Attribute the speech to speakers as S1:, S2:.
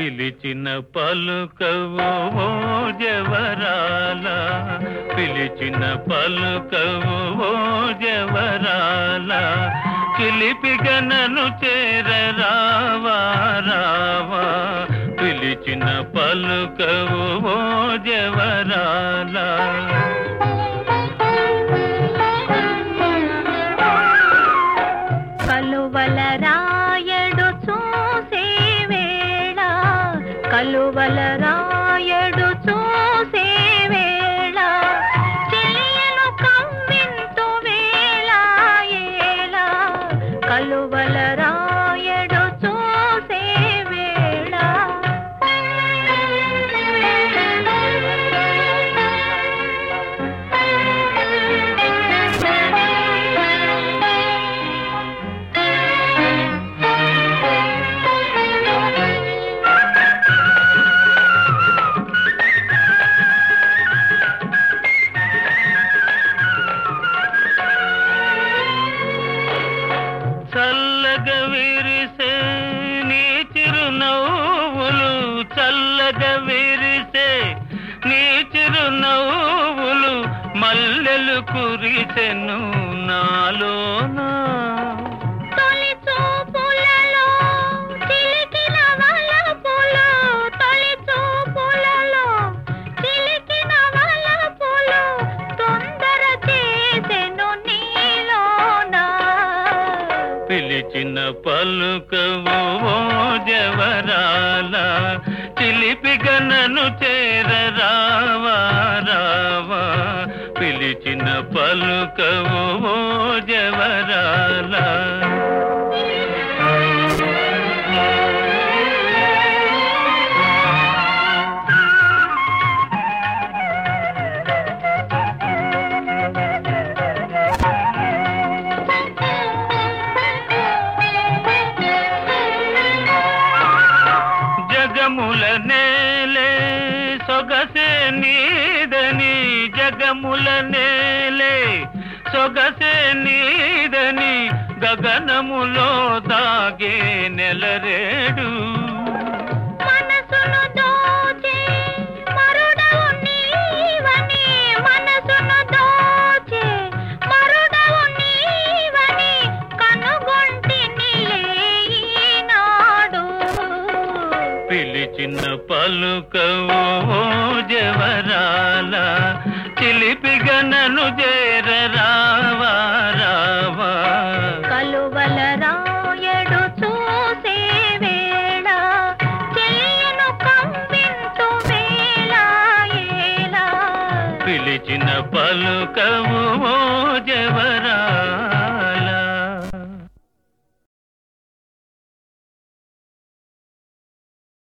S1: పిలిచిన పలుకవు జవరాల. పిలిచిన పలుకవు జవరాల. చిలిపిగనను చేర రావా. రావా పిలిచిన పలుకవు జవరాల.
S2: కలువల
S1: విరిసే నీ చిరునవ్వులు చల్లగా విరిసే నీ చిరునవ్వులు మల్లెలు కురిసెను నాలోనా? పిలిచిన పలుకవు ఓ జవరాల చిలిపి గనను చేరరావా రావా? పిలిచిన పలుకవు ఓ జవరాల జగముల నేలే సొగసే నీదని జగముల నేలే సొగసే నీదని గగనములో దాగే నెలరేడు పిలిచిన పలుకవు జవరాల. చిలిపిగనను చేర రావా రావా.
S2: కలువల రాయడు చూసే వేళ చెయ్యను వేళ ఏలా
S1: పిలిచిన పలుకవు జవరాల.